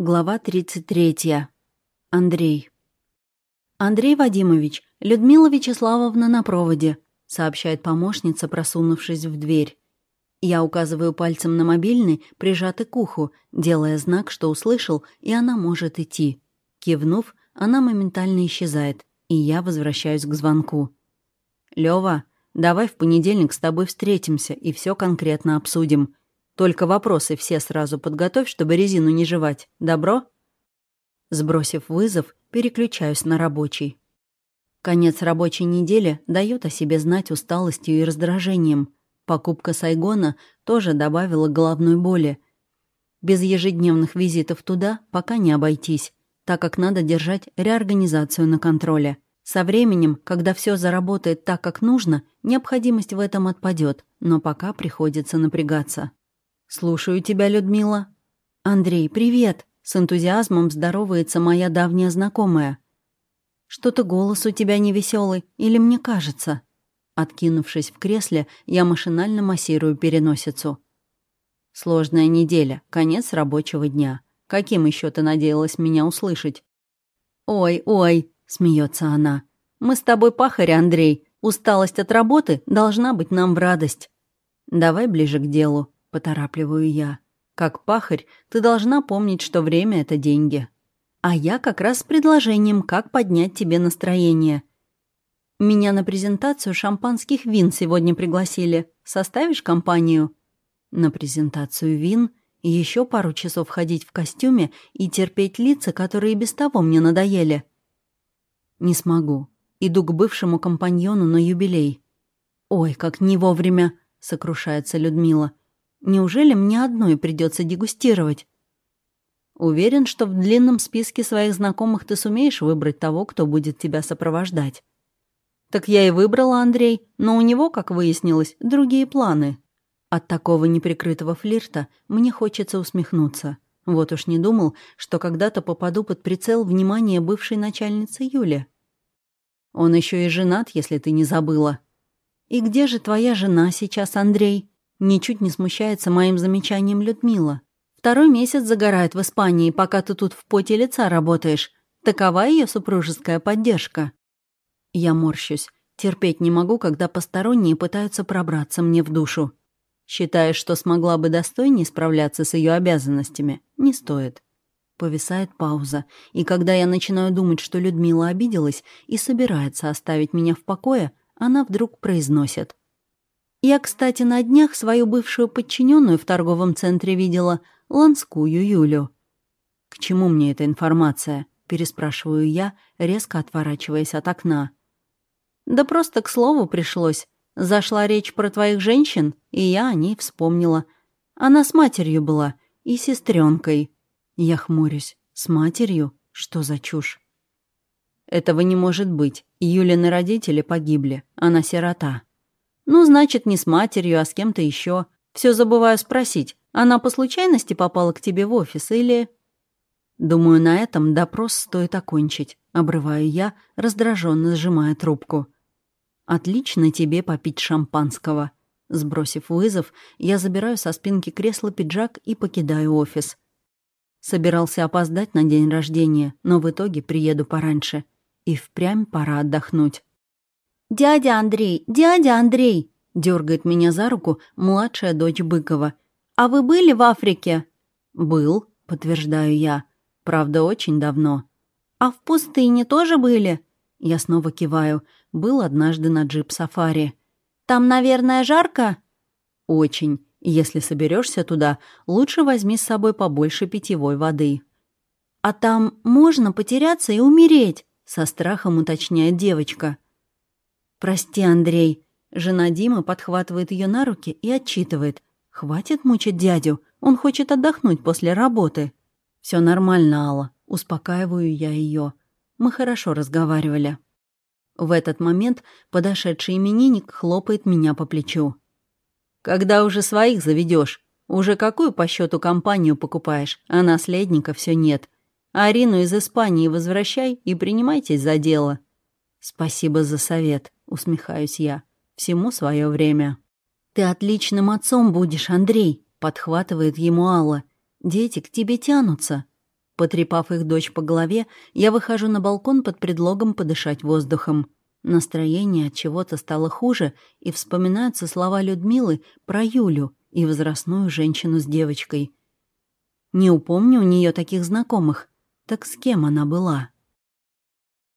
Глава 33. Андрей. «Андрей Вадимович, Людмила Вячеславовна на проводе», — сообщает помощница, просунувшись в дверь. Я указываю пальцем на мобильный, прижатый к уху, делая знак, что услышал, и она может идти. Кивнув, она моментально исчезает, и я возвращаюсь к звонку. «Лёва, давай в понедельник с тобой встретимся и все конкретно обсудим», только вопросы все сразу подготовь, чтобы резину не жевать. Добро?» Сбросив вызов, переключаюсь на рабочий. Конец рабочей недели дает о себе знать усталостью и раздражением. Покупка Сайгона тоже добавила головной боли. Без ежедневных визитов туда пока не обойтись, так как надо держать реорганизацию на контроле. Со временем, когда все заработает так, как нужно, необходимость в этом отпадет, но пока приходится напрягаться. «Слушаю тебя, Людмила». «Андрей, привет!» С энтузиазмом здоровается моя давняя знакомая. «Что-то голос у тебя невеселый, или мне кажется?» Откинувшись в кресле, я машинально массирую переносицу. «Сложная неделя, конец рабочего дня. Каким еще ты надеялась меня услышать?» «Ой, ой!» — смеется она. «Мы с тобой пахари, Андрей. Усталость от работы должна быть нам в радость. Давай ближе к делу. — поторапливаю я. «Как пахарь, ты должна помнить, что время — это деньги. А я как раз с предложением, как поднять тебе настроение. Меня на презентацию шампанских вин сегодня пригласили. Составишь компанию?» На презентацию вин еще пару часов ходить в костюме и терпеть лица, которые без того мне надоели. «Не смогу. Иду к бывшему компаньону на юбилей». «Ой, как не вовремя!» — сокрушается Людмила. Неужели мне одной придется дегустировать? Уверен, что в длинном списке своих знакомых ты сумеешь выбрать того, кто будет тебя сопровождать. Так я и выбрала Андрей, но у него, как выяснилось, другие планы. От такого неприкрытого флирта мне хочется усмехнуться. Вот уж не думал, что когда-то попаду под прицел внимания бывшей начальницы Юли. Он еще и женат, если ты не забыла. И где же твоя жена сейчас, Андрей? Ничуть не смущается моим замечанием Людмила. Второй месяц загорает в Испании, пока ты тут в поте лица работаешь. Такова ее супружеская поддержка. Я морщусь. Терпеть не могу, когда посторонние пытаются пробраться мне в душу. Считаешь, что смогла бы достойнее справляться с ее обязанностями? Не стоит. Повисает пауза, и когда я начинаю думать, что Людмила обиделась и собирается оставить меня в покое, она вдруг произносит. Я, кстати, на днях свою бывшую подчиненную в торговом центре видела, Ланскую Юлю. «К чему мне эта информация?» — переспрашиваю я, резко отворачиваясь от окна. «Да просто к слову пришлось. Зашла речь про твоих женщин, и я о ней вспомнила. Она с матерью была и сестренкой. Я хмурюсь. С матерью? Что за чушь? Этого не может быть. Юлины родители погибли. Она сирота. Ну, значит, не с матерью, а с кем-то еще. Все забываю спросить, она по случайности попала к тебе в офис или... Думаю, на этом допрос стоит окончить. Обрываю я, раздраженно сжимая трубку. Отлично тебе попить шампанского. Сбросив вызов, я забираю со спинки кресла пиджак и покидаю офис. Собирался опоздать на день рождения, но в итоге приеду пораньше. И впрямь пора отдохнуть. «Дядя Андрей, дядя Андрей!» — дергает меня за руку младшая дочь Быкова. «А вы были в Африке?» «Был», — подтверждаю я. «Правда, очень давно». «А в пустыне тоже были?» Я снова киваю. Был однажды на джип-сафари. «Там, наверное, жарко?» «Очень. Если соберешься туда, лучше возьми с собой побольше питьевой воды». «А там можно потеряться и умереть?» — со страхом уточняет девочка. «Прости, Андрей». Жена Димы подхватывает ее на руки и отчитывает. «Хватит мучить дядю, он хочет отдохнуть после работы». Все нормально, Алла. Успокаиваю я ее. Мы хорошо разговаривали. В этот момент подошедший именинник хлопает меня по плечу. «Когда уже своих заведешь? Уже какую по счету компанию покупаешь, а наследника все нет? Арину из Испании возвращай и принимайтесь за дело». «Спасибо за совет», усмехаюсь я. Всему свое время. Ты отличным отцом будешь, Андрей, подхватывает ему Алла. Дети к тебе тянутся. Потрепав их дочь по голове, я выхожу на балкон под предлогом подышать воздухом. Настроение от чего-то стало хуже, и вспоминаются слова Людмилы про Юлю и возрастную женщину с девочкой. Не упомню у нее таких знакомых. Так с кем она была?